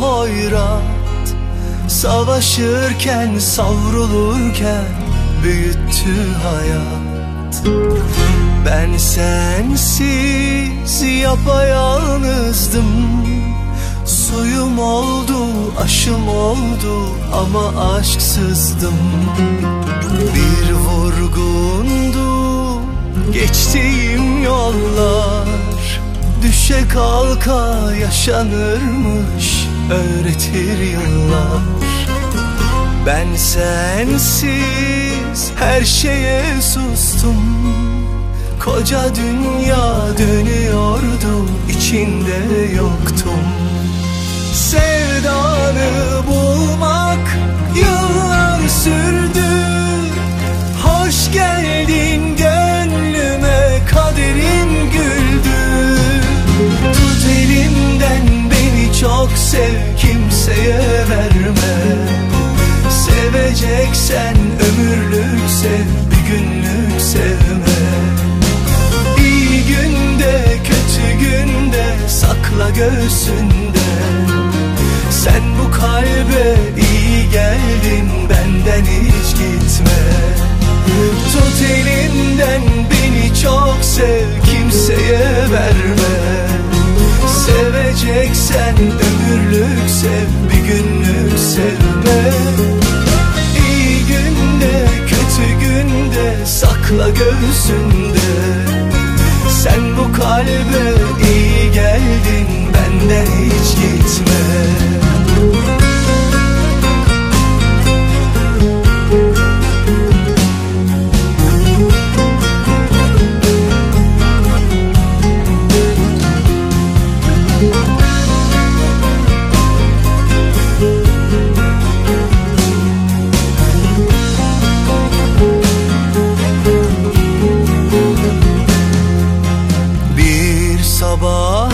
hayrat Savaşırken savrulurken büyüttü hayat. Ben sensiz yapayalnızdım. Suyum oldu, aşım oldu ama aşksızdım. Bir vurgundu geçtiğim yollar Düşe kalka yaşanırmış öğretir yıllar. Ben sensiz her şeye sustum. Koca dünya dönüyordu içinde yoktum. Sevdanı bulmak yıllar sürdü. Hoş geldin gönlüme sev kimseye verme. Seveceksen ömürlük sev bir günlük sevme. İyi günde kötü günde sakla göğsünde. Sen bu kalbe iyi geldin benden hiç gitme. Tut elimden beni çok sev kimseye verme. Seveceksen ömürlük sev bir günlük sevme. İyi günde kötü günde sakla göğsünde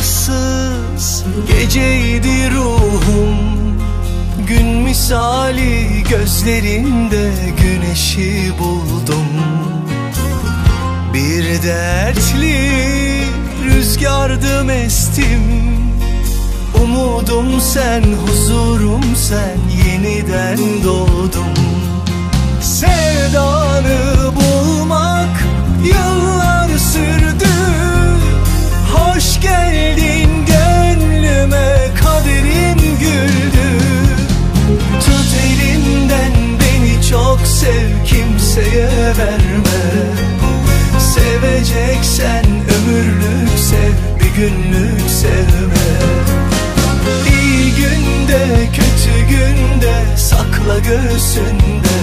sabahsız geceydi ruhum Gün misali gözlerinde güneşi buldum. Bir dertli rüzgardım estim Umudum sen, huzurum sen yeniden doğdum. Sevdanı Seveceksen ömürlük sev bir günlük sevme. İyi günde kötü günde sakla göğsünde.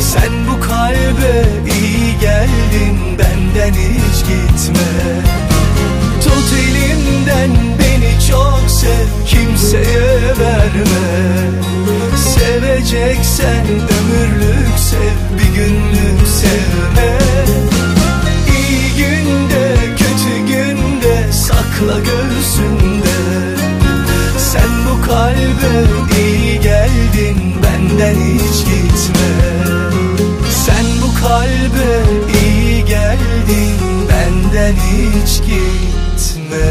Sen bu kalbe iyi geldin benden hiç gitme. Tut elimden beni çok sev kimseye verme. Seveceksen ömürlük sakla göğsünde. Sen bu kalbe iyi geldin benden hiç gitme. Sen bu kalbe iyi geldin benden hiç gitme